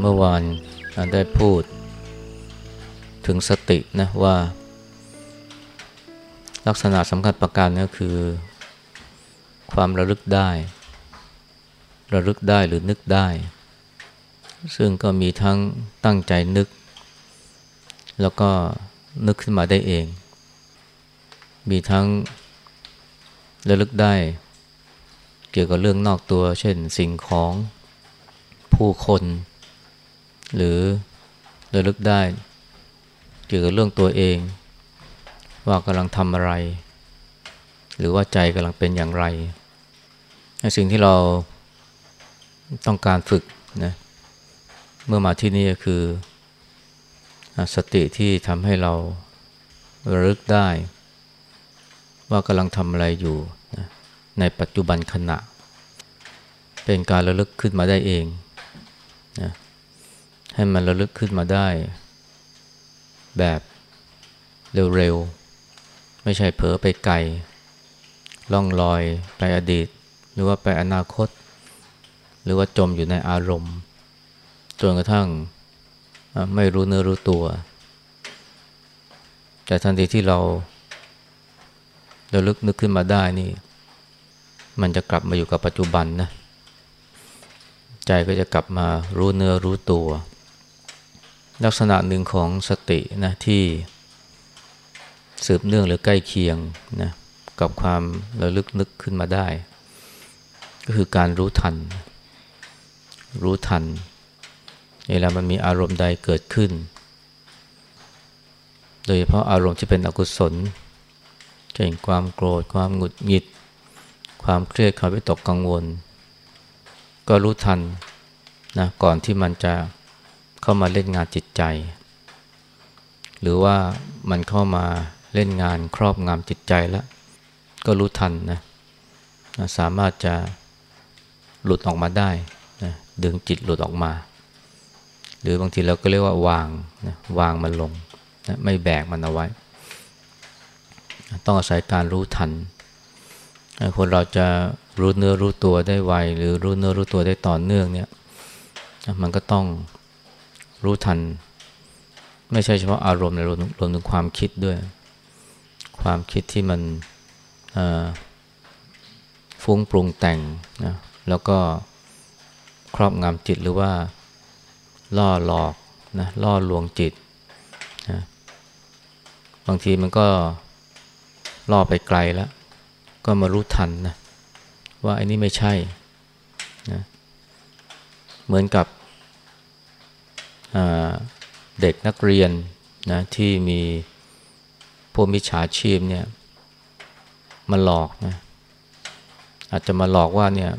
เมื่อวานได้พูดถึงสตินะว่า ลักษณะสำคัญประการนี้คือ ความระลึกได้ ระลึกได้หรือนึกได้ ซึ่งก็มีทั้งตั้งใจนึก แล้วก็นึกขึ้นมาได้เอง มีทั้งระลึกได้ เกี่ยวกับเรื่องนอกตัว เช่นสิ่งของผู้คน หรือระลึกได้ เกี่ยวกับเรื่องตัวเอง ว่ากำลังทำอะไร หรือว่าใจกำลังเป็นอย่างไร สิ่งที่เราต้องการฝึกนะเมื่อมาที่นี่ก็คือสติที่ทำให้เราระลึกได้ ว่ากำลังทำอะไรอยู่ ในปัจจุบันขณะ เป็นการระลึกขึ้นมาได้เอง ให้มันระลึกขึ้นมาได้ แบบเร็วๆ ไม่ใช่เผลอไปไกลล่องลอยไปอดีต หรือว่าไปอนาคต หรือว่าจมอยู่ในอารมณ์จนกระทั่งไม่รู้เนื้อรู้ตัว แต่ทันทีที่เราระลึกนึกขึ้นมาได้นี่ มันจะกลับมาอยู่กับปัจจุบันนะ ใจก็จะกลับมารู้เนื้อรู้ตัว ลักษณะหนึ่งของสตินะที่สืบเนื่องหรือใกล้เคียงนะกับความระลึกนึกขึ้นมาได้ ก็คือการรู้ทัน รู้ทันเวลามันมีอารมณ์ใดเกิดขึ้น โดยเฉพาะอารมณ์ที่เป็นอกุศลเช่นความโกรธ ความหงุดหงิด ความเครียดความวิตกกังวล ก็รู้ทันนะก่อนที่มันจะ เข้ามาเล่นงานจิตใจ หรือว่ามันเข้ามาเล่นงานครอบงำจิตใจแล้ว ก็รู้ทันนะสามารถจะหลุดออกมาได้นะดึงจิตหลุดออกมา หรือบางทีเราก็เรียกว่าวางนะวางมันลงนะไม่แบกมันเอาไว้ ต้องอาศัยการรู้ทัน คนเราจะรู้เนื้อรู้ตัวได้ไว หรือรู้เนื้อรู้ตัวได้ต่อเนื่องเนี่ยมันก็ต้อง รู้ทัน ไม่ใช่เฉพาะอารมณ์รวมรวมถึงความคิดด้วย ความคิดที่มันฟุ้งปรุงแต่งนะแล้วก็ครอบงำจิตหรือว่าล่อหลอกนะล่อลวงจิตนะบางทีมันก็ล่อไปไกลแล้ว ก็มารู้ทันนะว่าไอ้นี่ไม่ใช่นะเหมือนกับ เด็กนักเรียนนะที่มีพวกมิจฉาชีพเนี่ยมาหลอกนะอาจจะมาหลอกว่าเนี่ย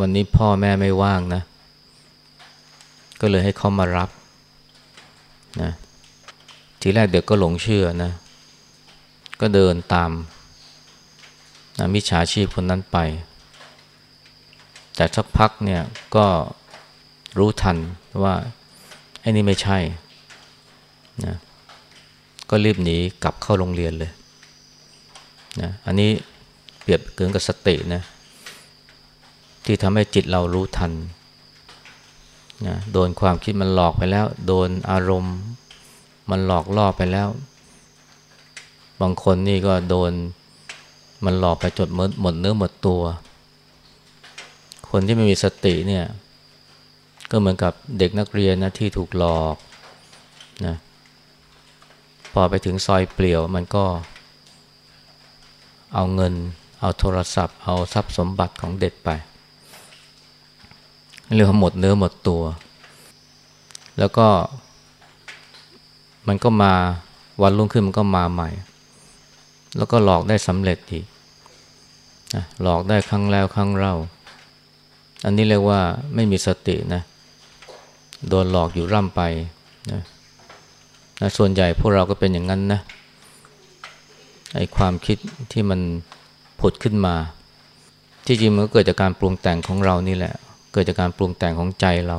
วันนี้พ่อแม่ไม่ว่างนะ ก็เลยให้เขามารับนะทีแรกเด็กก็หลงเชื่อนะ ก็เดินตามนะมิจฉาชีพคนนั้นไป แต่สักพักเนี่ยก็ รู้ทันว่าไอ้นี่ไม่ใช่นะก็รีบหนีกลับเข้าโรงเรียนเลยนะอันนี้เปรียบเกินกับสตินะที่ทำให้จิตเรารู้ทันนะโดนความคิดมันหลอกไปแล้ว โดนอารมณ์มันหลอกล่อไปแล้ว บางคนนี่ก็โดนมันหลอกไปจดหมดเนื้อหมดตัว คนที่ไม่มีสติเนี่ย ก็เหมือนกับเด็กนักเรียนนะที่ถูกหลอกนะพอไปถึงซอยเปลี่ยวมันก็ เอาเงิน เอาโทรศัพท์ เอาทรัพย์สมบัติของเด็กไปเรียกว่าหมดเนื้อหมดตัว แล้วก็ มันก็มาวันรุ่งขึ้นมันก็มาใหม่ แล้วก็หลอกได้สำเร็จอีกหลอกได้ครั้งแล้วครั้งเล่า อันนี้เรียกว่าไม่มีสตินะ โดนหลอกอยู่ร่ำไปนะนะส่วนใหญ่พวกเราก็เป็นอย่างนั้นนะไอความคิดที่มันผุดขึ้นมา ที่จริงมันก็เกิดจากการปรุงแต่งของเรานี่แหละ เกิดจากการปรุงแต่งของใจเรา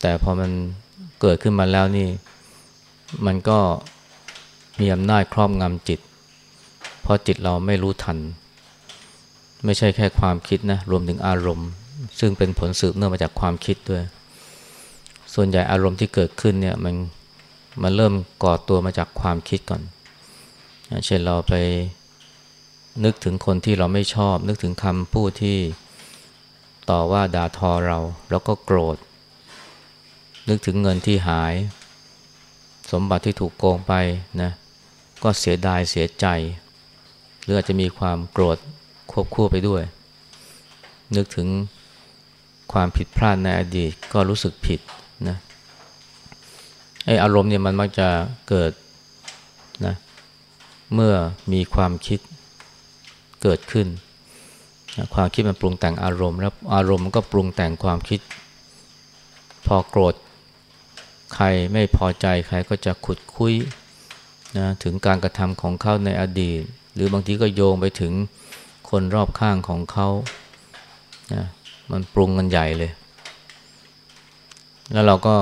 แต่พอมันเกิดขึ้นมาแล้วนี่ มันก็มีอำนาจครอบงำจิต เพราะจิตเราไม่รู้ทัน ไม่ใช่แค่ความคิดนะ รวมถึงอารมณ์ ซึ่งเป็นผลสืบเนื่องมาจากความคิดด้วย ส่วนใหญ่อารมณ์ที่เกิดขึ้นเนี่ยมันมันเริ่มก่อตัวมาจากความคิดก่อน เช่นเราไปนึกถึงคนที่เราไม่ชอบ นึกถึงคำพูดที่ต่อว่าด่าทอเรา แล้วก็โกรธ นึกถึงเงินที่หาย สมบัติที่ถูกโกงไปนะก็เสียดายเสียใจ หรืออาจจะมีความโกรธควบคู่ไปด้วย นึกถึงความผิดพลาดในอดีตก็รู้สึกผิด นะไออารมณ์เนี่ยมันมักจะเกิดนะเมื่อมีความคิดเกิดขึ้นความคิดมันปรุงแต่งอารมณ์ แล้วอารมณ์มันก็ปรุงแต่งความคิด พอโกรธ ใครไม่พอใจใครก็จะขุดคุยนะถึงการกระทำของเขาในอดีต หรือบางทีก็โยงไปถึงคนรอบข้างของเขานะมันปรุงกันใหญ่เลย แล้วเราก็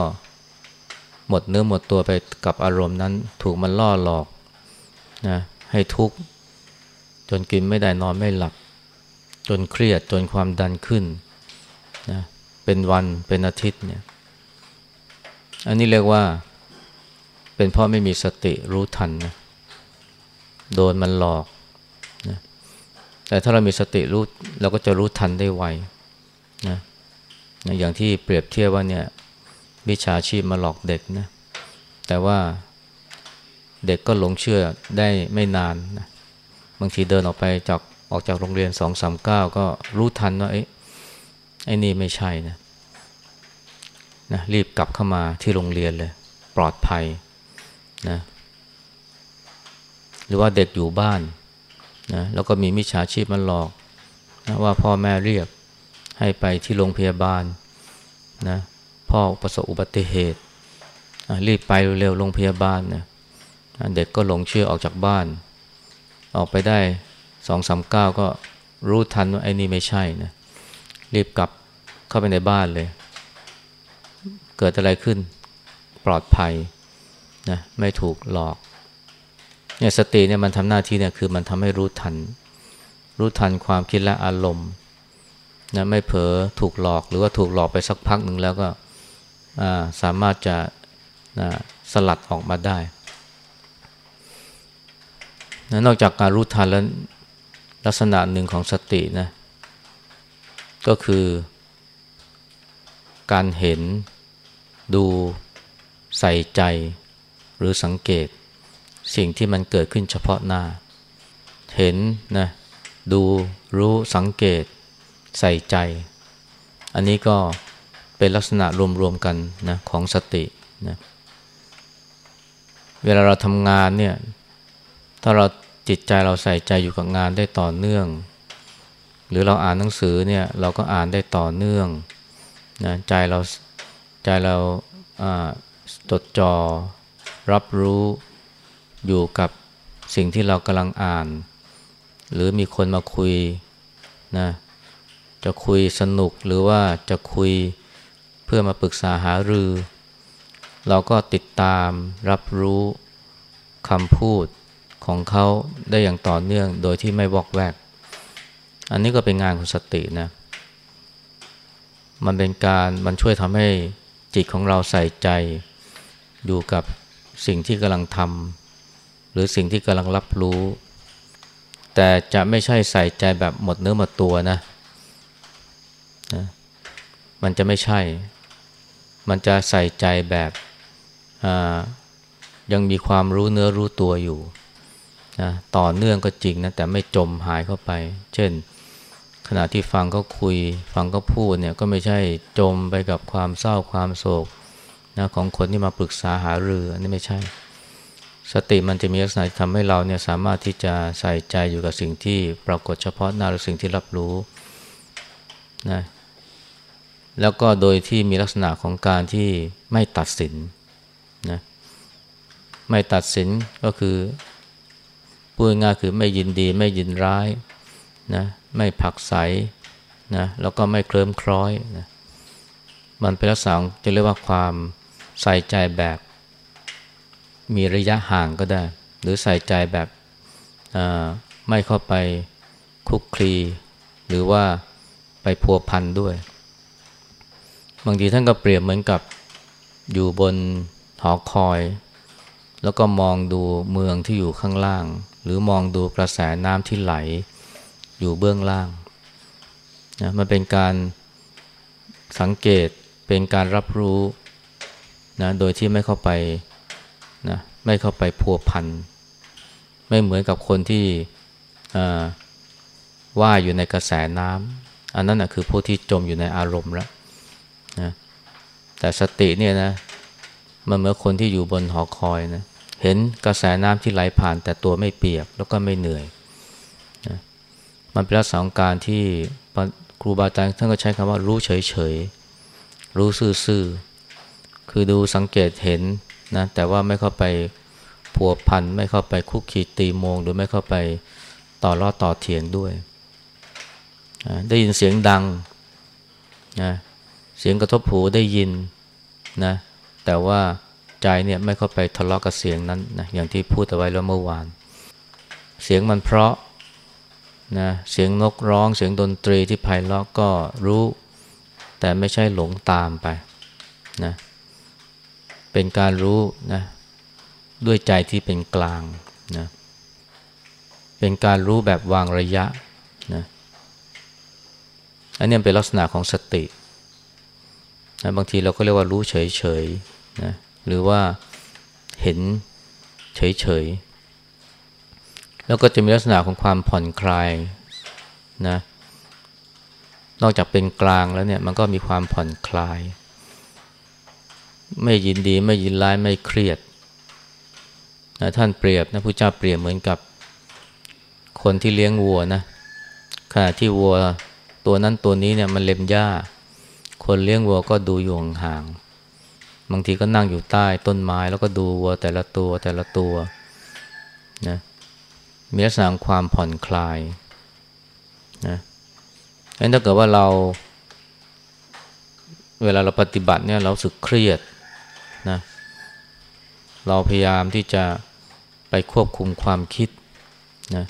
หมดเนื้อหมดตัวไปกับอารมณ์นั้น ถูกมันล่อหลอกนะให้ทุกข์ จนกินไม่ได้นอนไม่หลับ จนเครียดจนความดันขึ้นนะเป็นวันเป็นอาทิตย์เนี่ย อันนี้เรียกว่า เป็นเพราะไม่มีสติรู้ทันนะโดนมันหลอกนะแต่ถ้าเรามีสติรู้เราก็จะรู้ทันได้ไวนะนะอย่างที่เปรียบเทียบว่าเนี่ย วิชาชีพมาหลอกเด็กนะ แต่ว่าเด็กก็หลงเชื่อได้ไม่นานนะ บางทีเดินออกไปจากออกจากโรงเรียนสองสามเก้าก็รู้ทันว่าไอ้ไอ้นี่ไม่ใช่นะนะรีบกลับเข้ามาที่โรงเรียนเลย ปลอดภัยนะหรือว่าเด็กอยู่บ้านนะแล้วก็มีมิจฉาชีพมันหลอกนะว่าพ่อแม่เรียกให้ไปที่โรงพยาบาลนะ พ่อประสบอุบัติเหตุรีบไปเร็วๆโรงพยาบาลนะเด็กก็หลงเชื่อออกจากบ้าน ออกไปได้สองสามก้าวก็รู้ทันว่าไอ้นี่ไม่ใช่นะรีบกลับเข้าไปในบ้านเลย เกิดอะไรขึ้นปลอดภัยนะไม่ถูกหลอกเนี่ยสติเนี่ยมันทำหน้าที่เนี่ยคือมันทำให้รู้ทัน รู้ทันความคิดและอารมณ์นะไม่เผลอถูกหลอกหรือว่าถูกหลอกไปสักพักหนึ่งแล้วก็ สามารถจะสลัดออกมาได้นะนอกจากการรู้ทันแล้วลักษณะหนึ่งของสตินะก็คือ การเห็นดูใส่ใจ หรือสังเกต สิ่งที่มันเกิดขึ้นเฉพาะหน้า เห็นนะดูรู้สังเกต ใส่ใจ อันนี้ก็เป็นลักษณะรวมๆกันนะของสตินะเวลาเราทำงานเนี่ยถ้าเราจิตใจเราใส่ใจอยู่กับงานได้ต่อเนื่อง หรือเราอ่านหนังสือเนี่ยเราก็อ่านได้ต่อเนื่องนะใจเราใจเราจดจ่อรับรู้อยู่กับสิ่งที่เรากำลังอ่าน หรือมีคนมาคุยนะจะคุยสนุกหรือว่าจะคุย เพื่อมาปรึกษาหารือ เราก็ติดตามรับรู้คำพูดของเขาได้อย่างต่อเนื่องโดยที่ไม่วอกแวก อันนี้ก็เป็นงานของสตินะ มันเป็นการมันช่วยทำให้จิตของเราใส่ใจอยู่กับสิ่งที่กำลังทำหรือสิ่งที่กำลังรับรู้ แต่จะไม่ใช่ใส่ใจแบบหมดเนื้อหมดตัวนะนะ มันจะไม่ใช่ มันจะใส่ใจแบบยังมีความรู้เนื้อรู้ตัวอยู่นะต่อเนื่องก็จริงนะแต่ไม่จมหายเข้าไป เช่น ขณะที่ฟังเขาคุย ฟังเขาพูดเนี่ยก็ไม่ใช่จมไปกับความเศร้าความโศกนะของคนที่มาปรึกษาหารืออันนี้ไม่ใช่ สติมันจะมีลักษณะทำให้เราเนี่ยสามารถที่จะใส่ใจอยู่กับสิ่งที่ปรากฏเฉพาะหน้าหรือสิ่งที่รับรู้นะ แล้วก็โดยที่มีลักษณะของการที่ไม่ตัดสินนะไม่ตัดสินก็คือพูดง่ายคือไม่ยินดีไม่ยินร้ายนะไม่ผักใสนะแล้วก็ไม่เคลิ้มคล้อยนะมันเป็นลักษณะจะเรียกว่าความใส่ใจแบบ มีระยะห่างก็ได้ หรือใส่ใจแบบไม่เข้าไปคุกคลี หรือว่าไปพัวพันด้วย บางทีท่านก็เปรียบเหมือนกับอยู่บนหอคอย แล้วก็มองดูเมืองที่อยู่ข้างล่าง หรือมองดูกระแสน้ำที่ไหลอยู่เบื้องล่างนะมันเป็นการสังเกตเป็นการรับรู้นะโดยที่ไม่เข้าไปนะไม่เข้าไปพัวพัน ไม่เหมือนกับคนที่ว่ายอยู่ในกระแสน้ำอันนั้นนะคือผู้ที่จมอยู่ในอารมณ์แล้ว นะแต่สติเนี่ยนะ มันเหมือนคนที่อยู่บนหอคอยนะเห็นกระแสน้ำที่ไหลผ่านแต่ตัวไม่เปียกแล้วก็ไม่เหนื่อยนะมันเป็นลักษณะของการที่ครูบาอาจารย์ท่านก็ใช้คำว่ารู้เฉยๆ รู้ซื่อๆ คือดูสังเกตเห็นนะแต่ว่าไม่เข้าไปผัวพันไม่เข้าไปคุกคีตีโมง หรือไม่เข้าไปต่อรอดต่อเถียงด้วย ได้ยินเสียงดังนะ เสียงกระทบหูได้ยินนะแต่ว่าใจเนี่ยไม่เข้าไปทะเลาะกับเสียงนั้นนะอย่างที่พูดเอาไว้แล้วเมื่อวาน เสียงมันเพราะนะเสียงนกร้องเสียงดนตรีที่ไพเราะก็รู้ แต่ไม่ใช่หลงตามไปนะเป็นการรู้นะด้วยใจที่เป็นกลางนะเป็นการรู้แบบวางระยะนะอันนี้เป็นลักษณะของสตินะ บางทีเราก็เรียกว่ารู้เฉยๆนะหรือว่าเห็นเฉยๆ แล้วก็จะมีลักษณะของความผ่อนคลายนะนอกจากเป็นกลางแล้วเนี่ยมันก็มีความผ่อนคลาย ไม่ยินดีไม่ยินร้ายไม่เครียดนะท่านเปรียบนะพระเจ้าเปรียบเหมือนกับคนที่เลี้ยงวัวนะขณะที่วัวตัวนั้นตัวนี้เนี่ยมันเล็มหญ้า คนเลี้ยงวัวก็ดูอยู่ห่างบางทีก็นั่งอยู่ใต้ต้นไม้แล้วก็ดูวัวแต่ละตัวแต่ละตัวนะมีลักษณะความผ่อนคลายนะงั้นถ้าเกิดว่าเรา เวลาเราปฏิบัติเนี่ยเราสึกเครียดนะเราพยายามที่จะไปควบคุมความคิดนะ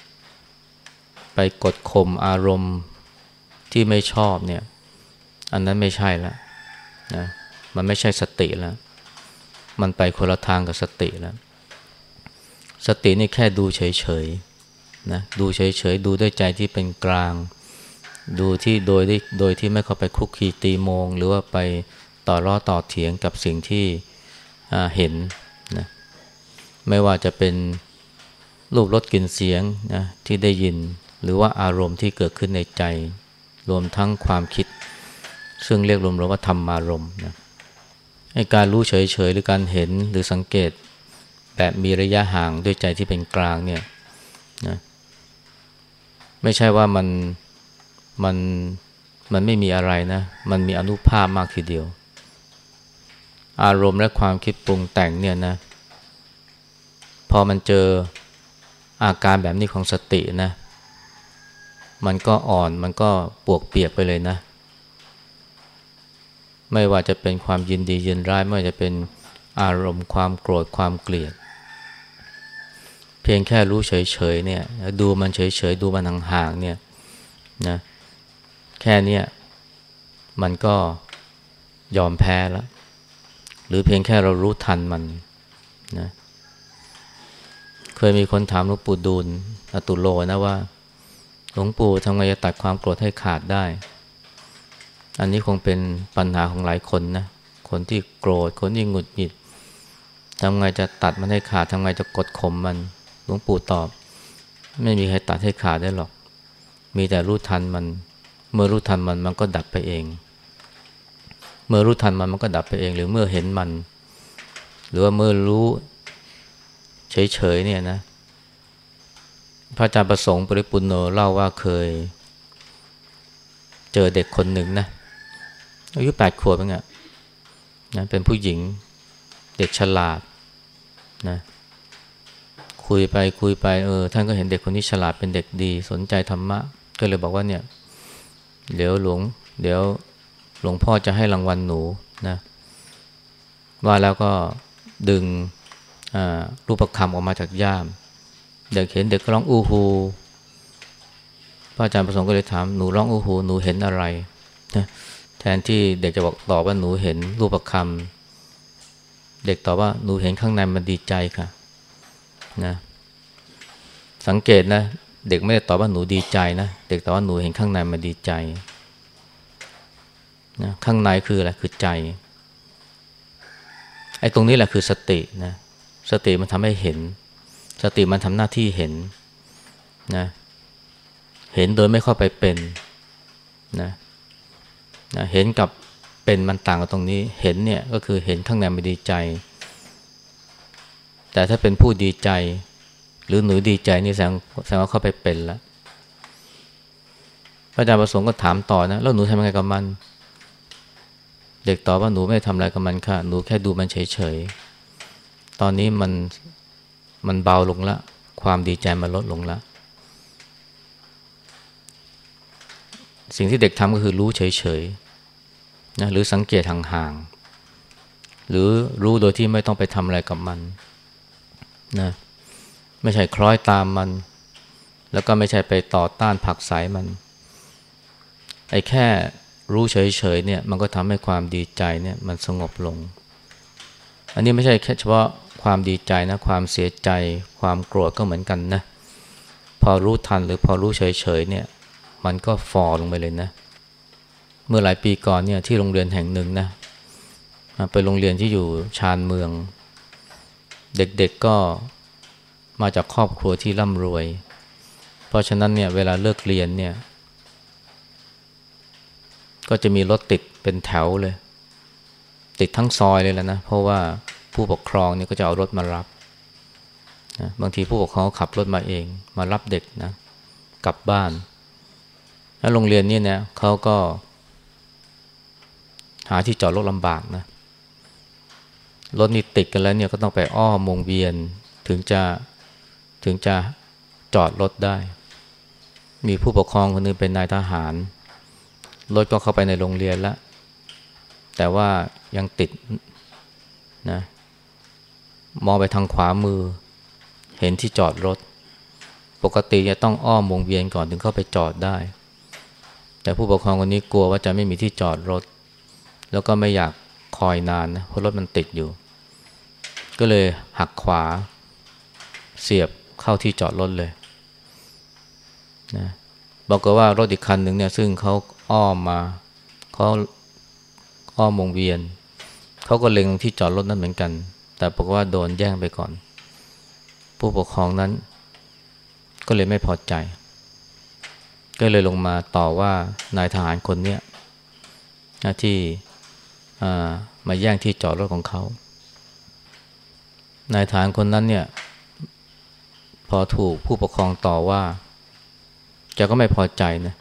ไปกดข่มอารมณ์ที่ไม่ชอบเนี่ย อันนั้นไม่ใช่แล้วนะมันไม่ใช่สติแล้ว มันไปคนละทางกับสติแล้ว สตินี่แค่ดูเฉยๆนะดูเฉยๆดูด้วยใจที่เป็นกลาง ดูที่โดยโดยที่ไม่เข้าไปคุกคีตีโมง หรือว่าไปต่อร้อต่อเถียงกับสิ่งที่เห็นนะไม่ว่าจะเป็นรูปรสกลิ่นเสียงนะที่ได้ยิน หรือว่าอารมณ์ที่เกิดขึ้นในใจ รวมทั้งความคิด ซึ่งเรียกรวมๆว่าธรรมารมณ์นะการรู้เฉยๆหรือการเห็นหรือสังเกตแบบมีระยะห่างด้วยใจที่เป็นกลางเนี่ยนะไม่ใช่ว่ามันมันมันไม่มีอะไรนะ มันมีอนุภาพมากทีเดียว อารมณ์และความคิดปรุงแต่งเนี่ยนะ พอมันเจออาการแบบนี้ของสตินะ มันก็อ่อนมันก็ปวกเปียกไปเลยนะ ไม่ว่าจะเป็นความยินดียินร้าย ไม่ว่าจะเป็นอารมณ์ความโกรธความเกลียด เพียงแค่รู้เฉยๆเนี่ย ดูมันเฉยๆดูมันห่างๆเนี่ยนะแค่เนี้ยมันก็ยอมแพ้แล้ว หรือเพียงแค่เรารู้ทันมันนะเคยมีคนถามหลวงปู่ดูลอตุโลนะว่า หลวงปู่ทำไงจะตัดความโกรธให้ขาดได้ อันนี้คงเป็นปัญหาของหลายคนนะ คนที่โกรธ คนที่หงุดหงิดทำไงจะตัดมันให้ขาดทำไงจะกดข่มมัน หลวงปู่ตอบ ไม่มีใครตัดให้ขาดได้หรอก มีแต่รู้ทันมัน เมื่อรู้ทันมันมันก็ดับไปเอง เมื่อรู้ทันมันมันก็ดับไปเอง หรือเมื่อเห็นมัน หรือว่าเมื่อรู้เฉยๆเนี่ยนะ พระอาจารย์ประสงค์ปริปุนโนเล่าว่าเคย เจอเด็กคนหนึ่งนะ อายุแปดขวบเองอะนะเป็นผู้หญิงเด็กฉลาดนะคุยไปคุยไปเออท่านก็เห็นเด็กคนนี้ฉลาดเป็นเด็กดี สนใจธรรมะ ก็เลยบอกว่าเนี่ยเดี๋ยวหลวงเดี๋ยวหลวงพ่อจะให้รางวัลหนูนะว่าแล้วก็ดึงรูปคำออกมาจากย่าม เด็กเห็นเด็กก็ร้องอู้ฮูพระอาจารย์ประสงค์ก็เลยถามหนูร้องอู้ฮูหนูเห็นอะไรนะ นที่เด็กจะบอกตอบว่าหนูเห็นรูปคำเด็กตอบว่าหนูเห็นข้างในมันดีใจค่ะนะสังเกตนะเด็กไม่ได้ตอบว่าหนูดีใจนะเด็กตอบว่าหนูเห็นข้างในมันดีใจนะข้างในคืออะไรคือใจไอ้ตรงนี้แหละคือสตินะสติมันทำให้เห็น สติมันทำหน้าที่เห็นนะเห็นโดยไม่เข้าไปเป็นนะ นะเห็นกับเป็นมันต่างกันตรงนี้ เห็นเนี่ยก็คือเห็นข้างในมันดีใจ แต่ถ้าเป็นผู้ดีใจ หรือหนูดีใจนี่แสดงแสดงว่าเข้าไปเป็นแล้วพระอาจารย์ประสงค์ก็ถามต่อนะแล้วหนูทำยังไงกับมัน เด็กตอบว่าหนูไม่ทำอะไรกับมันค่ะ หนูแค่ดูมันเฉยๆตอนนี้มันมันเบาลงละ ความดีใจมันลดลงละ สิ่งที่เด็กทำก็คือรู้เฉยๆนะหรือสังเกตห่างๆหรือรู้โดยที่ไม่ต้องไปทำอะไรกับมันนะไม่ใช่คล้อยตามมัน แล้วก็ไม่ใช่ไปต่อต้านผักสายมันไอ้แค่รู้เฉยๆเนี่ยมันก็ทำให้ความดีใจเนี่ยมันสงบลง อันนี้ไม่ใช่แค่เฉพาะความดีใจนะความเสียใจ ความโกรธก็เหมือนกันนะพอรู้ทันหรือพอรู้เฉยๆเนี่ย มันก็ฟอลงไปเลยนะ เมื่อหลายปีก่อนเนี่ยที่โรงเรียนแห่งหนึ่งนะเป็นโรงเรียนที่อยู่ชานเมือง เด็กๆก็มาจากครอบครัวที่ร่ำรวย เพราะฉะนั้นเนี่ยเวลาเลิกเรียนเนี่ย ก็จะมีรถติดเป็นแถวเลย ติดทั้งซอยเลยแล้วนะ เพราะว่าผู้ปกครองเนี่ยก็จะเอารถมารับนะบางทีผู้ปกครองขับรถมาเอง มารับเด็กนะ กลับบ้าน แล้วโรงเรียนนี่เนี่ยเขาก็ หาที่จอดรถลำบากนะรถนี่ติดกันแล้วเนี่ยก็ต้องไปอ้อมวงเวียนถึงจะถึงจะจอดรถได้ มีผู้ปกครองคนนึงเป็นนายทหาร รถก็เข้าไปในโรงเรียนแล้ว แต่ว่ายังติดนะมองไปทางขวามือ เห็นที่จอดรถ ปกติจะต้องอ้อมวงเวียนก่อนถึงเข้าไปจอดได้ แต่ผู้ปกครองคนนี้กลัวว่าจะไม่มีที่จอดรถ แล้วก็ไม่อยากคอยนานนะเพราะรถมันติดอยู่ ก็เลยหักขวาเสียบเข้าที่จอดรถเลยนะบอกก็ว่ารถอีกคันหนึ่งเนี่ยซึ่งเขาอ้อมมาเขาอ้อมวงเวียน เขาก็เล็งที่จอดรถนั้นเหมือนกัน แต่บอกว่าโดนแย่งไปก่อน ผู้ปกครองนั้น ก็เลยไม่พอใจ ก็เลยลงมาต่อว่านายทหารคนเนี้ยที่มาแย่งที่จอดรถของเขา นายทหารคนนั้นเนี่ย พอถูกผู้ปกครองต่อว่าแกก็ไม่พอใจนะ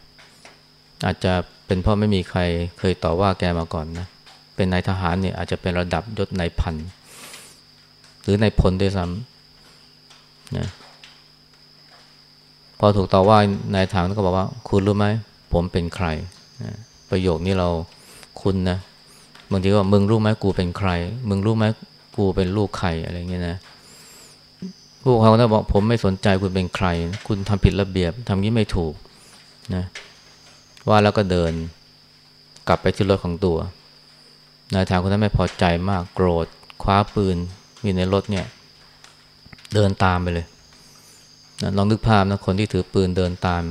อาจจะเป็นเพราะไม่มีใครเคยต่อว่าแกมาก่อนนะเป็นนายทหารเนี่ยอาจจะเป็นระดับยศนายพันหรือนายพลด้วยซ้ำนะ พอถูกต่อว่านายถามก็บอกว่า คุณรู้ไหมผมเป็นใครประโยคนี้เราคุณนะบางทีก็มึงรู้ไหมกูเป็นใคร มึงรู้ไหมกูเป็นลูกใครอะไรเงี้ยนะผู้ปกครองก็บอกผมไม่สนใจคุณเป็นใคร คุณทำผิดระเบียบทำนี้ไม่ถูกนะว่าแล้วก็เดินกลับไปที่รถของตัวนายทางคนนั้นไม่พอใจมากโกรธ คว้าปืนมีในรถเนี่ย เดินตามไปเลย นะลองนึกภาพนะคนที่ถือปืนเดินตาม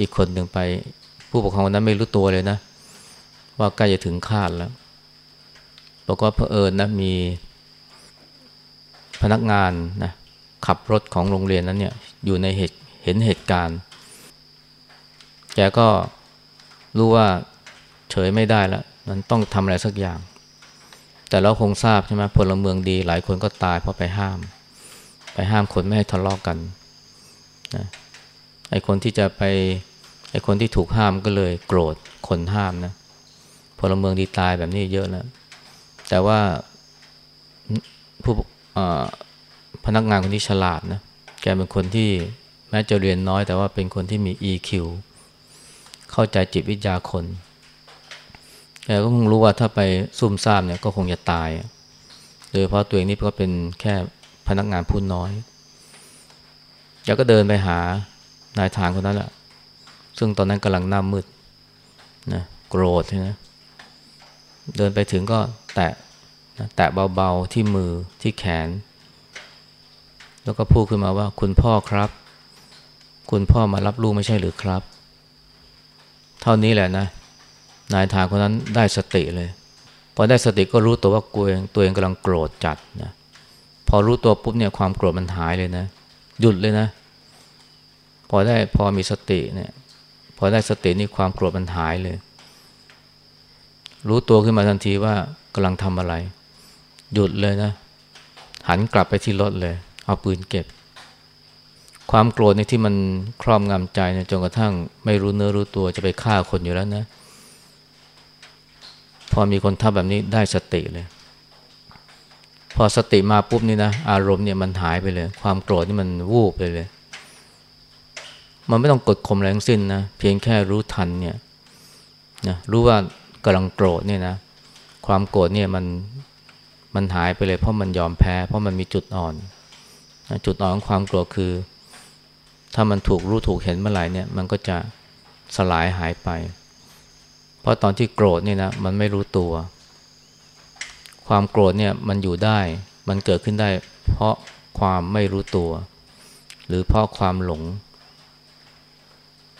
อีกคนหนึ่งไป ผู้ปกครองคนั้นไม่รู้ตัวเลยนะ ว่าใกล้จะถึงคาดแล้วบอกว่าเพอเอิญนะมีพนักงานนะขับรถของโรงเรียนนั้นเนี่ยอยู่ในเหตุเห็นเหตุการณ์ แกก็รู้ว่าเฉยไม่ได้แล้วมันต้องทำอะไรสักอย่าง แต่เราคงทราบใช่ไหมพลเมืองดีหลายคนก็ตายเพราะไปห้าม ไปห้ามคนไม่ให้ทะเลาะกกัน นะไอคนที่จะไปไอคนที่ถูกห้ามก็เลยโกรธคนห้ามนะพลเมืองดีตายแบบนี้เยอะแล้ว แต่ว่าผู้พนักงานคนที่ฉลาดนะแกเป็นคนที่แม้จะเรียนน้อย แต่ว่าเป็นคนที่มี EQ เข้าใจจิตวิทยาคนแกก็คงรู้ว่าถ้าไปซุ่มซ่ามเนี่ยก็คงจะตาย โดยเพราะตัวเองนี่ก็เป็นแค่พนักงานผู้น้อย แกก็เดินไปหานายทางคนนั้นแหละซึ่งตอนนั้นกำลังหน้ามืดนะโกรธใช่ไหมเดินไปถึงก็แตะแตะเบาๆที่มือที่แขน แล้วก็พูดขึ้นมาว่าคุณพ่อครับ คุณพ่อมารับลูกไม่ใช่หรือครับ เท่านี้แหละนะ นายทหารคนนั้นได้สติเลย พอได้สติก็รู้ตัวว่าตัวเองตัวเองกำลังโกรธจัดนะพอรู้ตัวปุ๊บเนี่ยความโกรธมันหายเลยนะ หยุดเลยนะ พอได้พอมีสติเนี่ย พอได้สตินี่ความโกรธมันหายเลย รู้ตัวขึ้นมาทันทีว่ากำลังทำอะไร หยุดเลยนะ หันกลับไปที่รถเลย เอาปืนเก็บ ความโกรธในที่มันครอบงำใจเนี่ยจนกระทั่งไม่รู้เนื้อรู้ตัวจะไปฆ่าคนอยู่แล้วนะ พอมีคนทำแบบนี้ได้สติเลย พอสติมาปุ๊บนี่นะอารมณ์เนี่ยมันหายไปเลย ความโกรธนี่มันวูบไปเลย มันไม่ต้องกดข่มแรงสิ้นนะเพียงแค่รู้ทันเนี่ยนะรู้ว่ากำลังโกรธเนี่ยนะความโกรธเนี่ยมันมันหายไปเลย เพราะมันยอมแพ้ เพราะมันมีจุดอ่อนจุดอ่อนของความโกรธคือ ถ้ามันถูกรู้ถูกเห็นเมื่อไหร่เนี่ย มันก็จะสลายหายไป เพราะตอนที่โกรธเนี่ยนะมันไม่รู้ตัว ความโกรธเนี่ยมันอยู่ได้ มันเกิดขึ้นได้ เพราะความไม่รู้ตัว หรือเพราะความหลง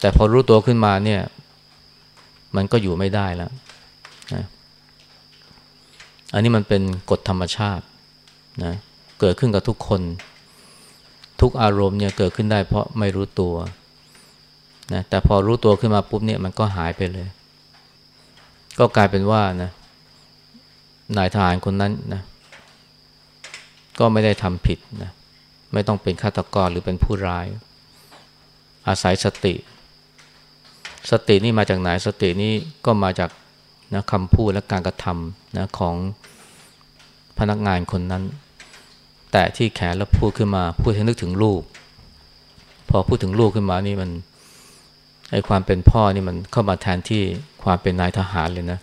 แต่พอรู้ตัวขึ้นมาเนี่ย มันก็อยู่ไม่ได้แล้วนะอันนี้มันเป็นกฎธรรมชาตินะเกิดขึ้นกับทุกคน ทุกอารมณ์เนี่ยเกิดขึ้นได้เพราะไม่รู้ตัวนะแต่พอรู้ตัวขึ้นมาปุ๊บเนี่ยมันก็หายไปเลย ก็กลายเป็นว่านะ นายทหารคนนั้นนะก็ไม่ได้ทำผิดนะไม่ต้องเป็นฆาตกรหรือเป็นผู้ร้าย อาศัยสติ สตินี่มาจากไหนสตินี่ก็มาจากนะคำพูดและการกระทำนะของพนักงานคนนั้น แต่ที่แขนแล้วพูดขึ้นมา พูดให้นึกถึงลูก พอพูดถึงลูกขึ้นมานี่มันไอความเป็นพ่อนี่มันเข้ามาแทนที่ความเป็นนายทหารเลยนะ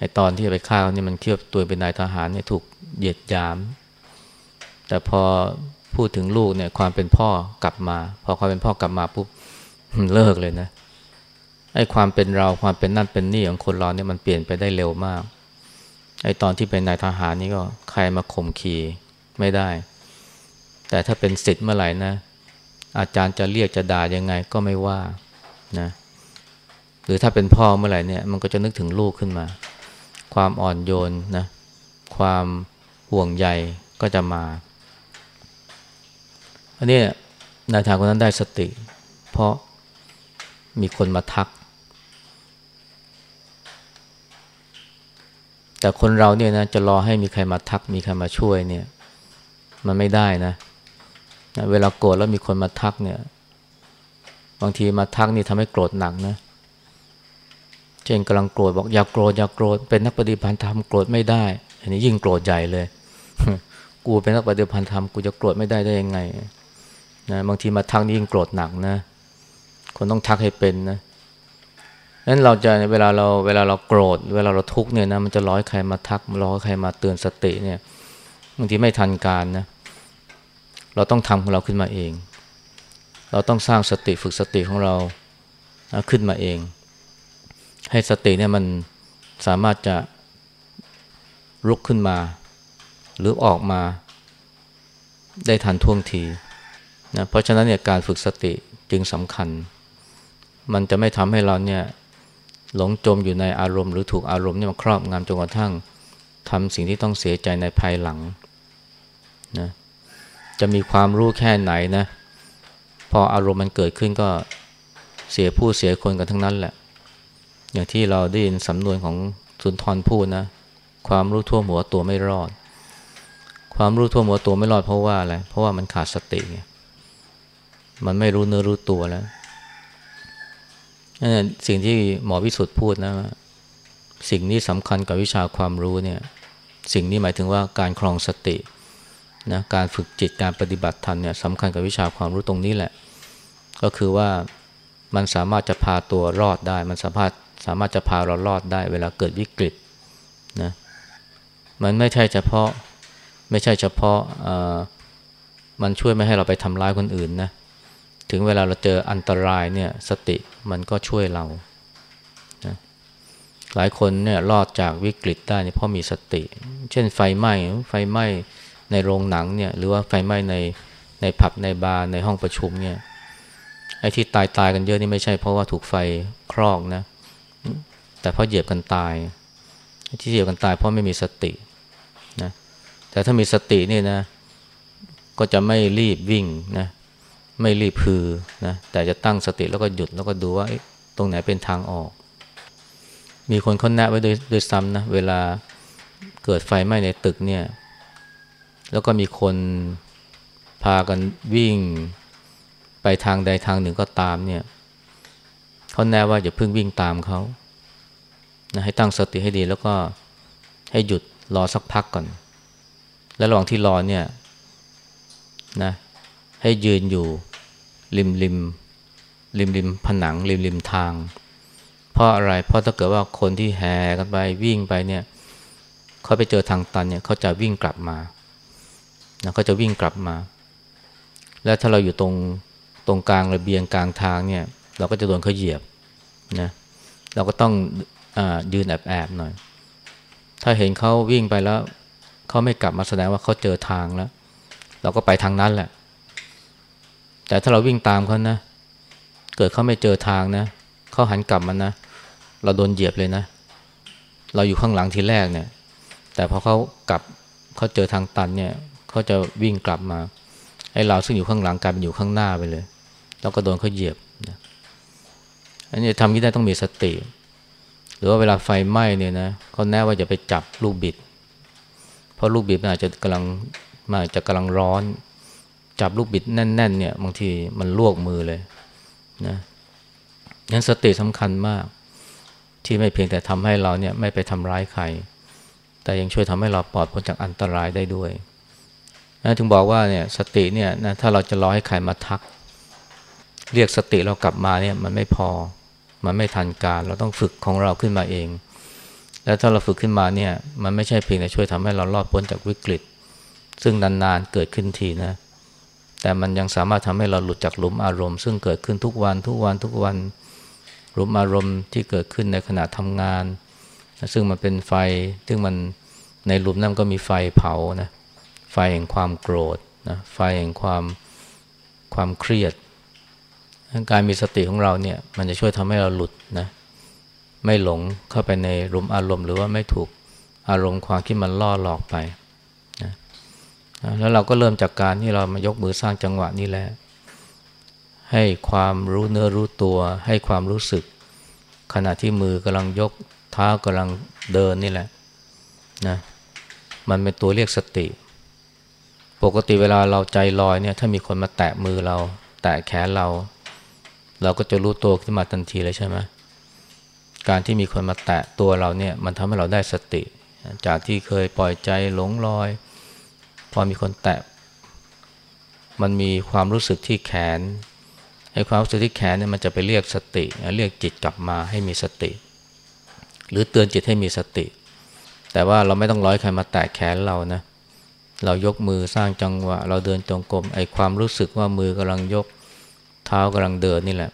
ไอตอนที่ไปฆ่าเขานี่ยมันเทียบตัวเป็นนายทหารเนี่ยถูกเหยียดยาม แต่พอพูดถึงลูกเนี่ยความเป็นพ่อกลับมา พอความเป็นพ่อกลับมาปุ๊บเลิกเลยนะไอ้ความเป็นเราความเป็นนั่นเป็นนี่ของคนเราเนี่ยมันเปลี่ยนไปได้เร็วมากไอ้ตอนที่เป็นนายทหารนี่ก็ใครมาข่มขีไม่ได้ แต่ถ้าเป็นสิทธิ์เมื่อไหร่นะ อาจารย์จะเรียกจะด่ายังไงก็ไม่ว่านะหรือถ้าเป็นพ่อเมื่อไหร่เนี่ย มันก็จะนึกถึงลูกขึ้นมา ความอ่อนโยนนะความห่วงใยก็จะมา อันนี้นายทางคนนั้นได้สติ เพราะมีคนมาทัก แต่คนเราเนี่ยนะจะรอให้มีใครมาทัก มีใครมาช่วยเนี่ย มันไม่ได้นะเวลาโกรธแล้วมีคนมาทักเนี่ย บางทีมาทักนี่ทำให้โกรธหนักนะเช่นกำลังโกรธบอกอย่าโกรธอย่าโกรธเป็นนักปฏิบัติธรรมโกรธไม่ได้ อันนี้ยิ่งโกรธใหญ่เลย กูเป็นนักปฏิบัติธรรมกูจะโกรธไม่ได้ได้ยังไงนะบางทีมาทักนี่ยิ่งโกรธหนักนะ คนต้องทักให้เป็นนะนั้นเราจะเวลาเราเวลาเราโกรธเวลาเราทุกข์เนี่ยนะมันจะร้อยใครมาทักร้อยใครมาเตือนสติเนี่ยบางทีไม่ทันการนะเราต้องทำของเราขึ้นมาเอง เราต้องสร้างสติฝึกสติของเราขึ้นมาเอง ให้สติเนี่ยมันสามารถจะลุกขึ้นมา หรือออกมาได้ทันท่วงทีนะเพราะฉะนั้นเนี่ยการฝึกสติจึงสำคัญ มันจะไม่ทำให้เราเนี่ยหลงจมอยู่ในอารมณ์หรือถูกอารมณ์เนี่ยมาครอบงำจนกระทั่งทำสิ่งที่ต้องเสียใจในภายหลังนะจะมีความรู้แค่ไหนนะ พออารมณ์มันเกิดขึ้นก็เสียผู้เสียคนกันทั้งนั้นแหละ อย่างที่เราได้ยินสำนวนของสุนทรพูดนะ ความรู้ทั่วหัวตัวไม่รอด ความรู้ทั่วหัวตัวไม่รอดเพราะว่าอะไรเพราะว่ามันขาดสติไงมันไม่รู้เนื้อรู้ตัวแล้วนั่นสิ่งที่หมอวิสุทธ์พูดนะสิ่งนี้สำคัญกับวิชาความรู้เนี่ยสิ่งนี้หมายถึงว่าการคลองสตินะการฝึกจิตการปฏิบัติธรรมเนี่ยสำคัญกับวิชาความรู้ตรงนี้แหละ ก็คือว่ามันสามารถจะพาตัวรอดได้ มันสามารถ สามารถจะพาเรารอดได้ เวลาเกิดวิกฤตนะมันไม่ใช่เฉพาะไม่ใช่เฉพาะมันช่วยไม่ให้เราไปทำร้ายคนอื่นนะถึงเวลาเราเจออันตรายเนี่ยสติมันก็ช่วยเรานะหลายคนเนี่ยรอดจากวิกฤตได้เพราะมีสติ เช่นไฟไหม้ไฟไหม้ในโรงหนังเนี่ยหรือว่าไฟไหม้ในในผับในบาร์ในห้องประชุมเนี่ยไอ้ที่ตายตายกันเยอะนี่ไม่ใช่เพราะว่าถูกไฟคลอกนะ แต่พราะเหยียบกันตาย ที่เหยียบกันตายเพราะไม่มีสตินะแต่ถ้ามีสตินี่นะ ก็จะไม่รีบวิ่งนะไม่รีบพือนะแต่จะตั้งสติแล้วก็หยุดแล้วก็ดูว่าตรงไหนเป็นทางออก มีคนค้นแนะไว้โดยโดยซ้ำนะเวลาเกิดไฟไหม้ในตึกเนี่ยแล้วก็มีคนพากันวิ่งไปทางใดทางหนึ่งก็ตามเนี่ยเขาแน่ว่าอย่าเพิ่งวิ่งตามเขา นะให้ตั้งสติให้ดีแล้วก็ให้หยุดรอสักพักก่อน และระหว่างที่รอเนี่ยนะให้ยืนอยู่ริมริมริมริมผนังริมริมทาง เพราะอะไร เพราะถ้าเกิดว่าคนที่แห่กันไปวิ่งไปเนี่ยเขาไปเจอทางตันเนี่ยเขาจะวิ่งกลับมานะเขาจะวิ่งกลับมา แล้วถ้าเราอยู่ตรงตรงกลางระเบียงกลางทางเนี่ย เราก็จะโดนเขาเหยียบนะเราก็ต้อง ยืนแอบแอบหน่อย ถ้าเห็นเขาวิ่งไปแล้ว เขาไม่กลับมาแสดงว่าเขาเจอทางแล้ว เราก็ไปทางนั้นแหละ แต่ถ้าเราวิ่งตามเขานะ เกิดเขาไม่เจอทางนะ เขาหันกลับมานะ เราโดนเหยียบเลยนะ เราอยู่ข้างหลังทีแรกเนี่ย แต่พอเขากลับเขาเจอทางตันเนี่ยเขาจะวิ่งกลับมาไอ้เราซึ่งอยู่ข้างหลังกลายเป็นอยู่ข้างหน้าไปเลย แล้วก็โดนเขาเหยียบนะอันนี้ทำที่ได้ต้องมีสติ หรือว่าเวลาไฟไหม้เนี่ยนะเขาแน่ว่าจะไปจับลูกบิด เพราะลูกบิดอาจจะกำลังมาจะกำลังร้อน จับลูกบิดแน่น ๆ เนี่ยบางทีมันลวกมือเลยนะนั้นสติสำคัญมาก ที่ไม่เพียงแต่ทำให้เราเนี่ยไม่ไปทำร้ายใคร แต่ยังช่วยทำให้เราปลอดพ้นจากอันตรายได้ด้วยนะถึงบอกว่าเนี่ยสติเนี่ยนะถ้าเราจะรอให้ใครมาทัก เรียกสติเรากลับมาเนี่ยมันไม่พอ มันไม่ทันการ เราต้องฝึกของเราขึ้นมาเอง แล้วถ้าเราฝึกขึ้นมาเนี่ย มันไม่ใช่เพียงแต่ช่วยทำให้เรารอดพ้นจากวิกฤต ซึ่งนานๆเกิดขึ้นทีนะ แต่มันยังสามารถทำให้เราหลุดจากหลุมอารมณ์ ซึ่งเกิดขึ้นทุกวันทุกวันทุกวันหลุมอารมณ์ที่เกิดขึ้นในขณะทำงาน ซึ่งมันเป็นไฟ ซึ่งมันในหลุมนั้นก็มีไฟเผานะ ไฟแห่งความโกรธนะ ไฟแห่งความความเครียด การมีสติของเราเนี่ยมันจะช่วยทำให้เราหลุดนะไม่หลงเข้าไปในรุมอารมณ์ หรือว่าไม่ถูกอารมณ์ความคิดมันล่อหลอกไปนะแล้วเราก็เริ่มจากการที่เรามายกมือสร้างจังหวะนี้แหละให้ความรู้เนื้อรู้ตัว ให้ความรู้สึก ขณะที่มือกำลังยกเท้ากำลังเดินนี่แหละนะมันเป็นตัวเรียกสติ ปกติเวลาเราใจลอยเนี่ยถ้ามีคนมาแตะมือเรา แตะแขนเรา เราก็จะรู้ตัวขึ้นมาทันทีเลยใช่ไหมการที่มีคนมาแตะตัวเราเนี่ยมันทำให้เราได้สติ จากที่เคยปล่อยใจหลงลอย พอมีคนแตะ มันมีความรู้สึกที่แขนไอ้ความรู้สึกที่แขนเนี่ยมันจะไปเรียกสติ เรียกจิตกลับมาให้มีสติ หรือเตือนจิตให้มีสติ แต่ว่าเราไม่ต้องร้อยใครมาแตะแขนเรานะเรายกมือสร้างจังหวะ เราเดินจงกรมไอ้ความรู้สึกว่ามือกำลังยก เท้ากำลังเดินนี่แหละ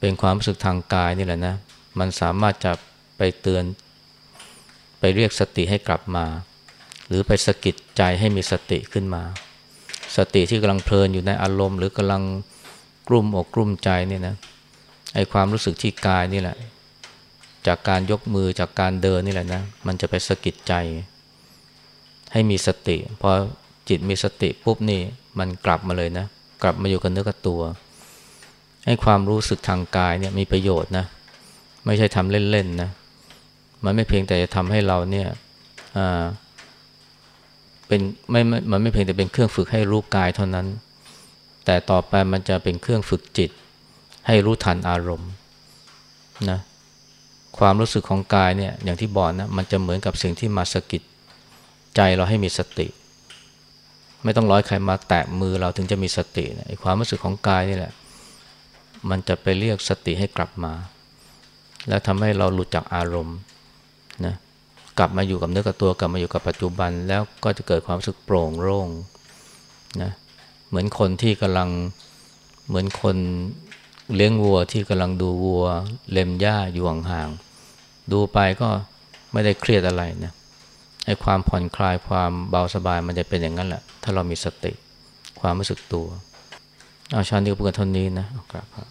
เป็นความรู้สึกทางกายนี่แหละนะ มันสามารถจะไปเตือน ไปเรียกสติให้กลับมา หรือไปสะกิดใจให้มีสติขึ้นมา สติที่กำลังเพลินอยู่ในอารมณ์ หรือกำลังกลุ่มอกกลุ่มใจนี่นะไอความรู้สึกที่กายนี่แหละ จากการยกมือจากการเดินนี่แหละนะมันจะไปสะกิดใจ ให้มีสติพอจิตมีสติปุ๊บนี่มันกลับมาเลยนะ กลับมาอยู่กับเนื้อกับตัว ให้ความรู้สึกทางกายเนี่ยมีประโยชน์นะ ไม่ใช่ทำเล่นๆนะ มันไม่เพียงแต่จะทำให้เราเนี่ยอ่าเป็นไม่ มันไม่เพียงแต่เป็นเครื่องฝึกให้รู้กายเท่านั้น แต่ต่อไปมันจะเป็นเครื่องฝึกจิต ให้รู้ทันอารมณ์นะ ความรู้สึกของกายเนี่ยอย่างที่บอกนะมันจะเหมือนกับสิ่งที่มาสกิดใจเราให้มีสติ ไม่ต้องร้อยใครมาแตะมือเราถึงจะมีสติไอ้ความรู้สึกของกายนี่แหละ มันจะไปเรียกสติให้กลับมา แล้วทำให้เราหลุดจากอารมณ์นะกลับมาอยู่กับเนื้อกับตัวกลับมาอยู่กับปัจจุบัน แล้วก็จะเกิดความรู้สึกโปร่งโล่งนะเหมือนคนที่กำลังเหมือนคนเลี้ยงวัวที่กำลังดูวัว เล็มหญ้าอยู่ห่างๆดูไปก็ไม่ได้เครียดอะไรนะไอ้ความผ่อนคลายความเบาสบายมันจะเป็นอย่างนั้นแหละ ถ้าเรามีสติความรู้สึกตัว เอาชาตินี้ก็เพื่อเท่านี้นะกราบพระ